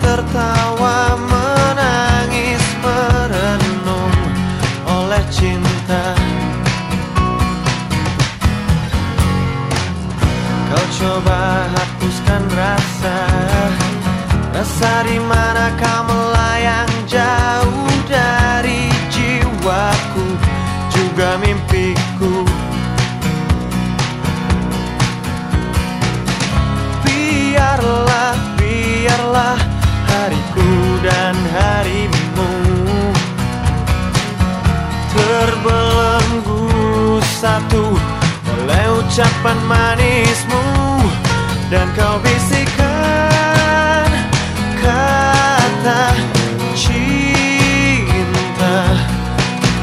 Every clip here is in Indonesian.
tertawa menangis merenung oleh cinta. Kau coba hapuskan rasa. Rasa di mana kau melayang jauh. Terbelenggu satu oleh ucapan manismu Dan kau bisikan kata cinta.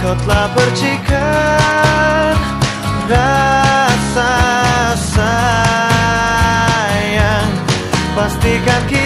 Kau telah percikan rasa sayang. Pastikan kita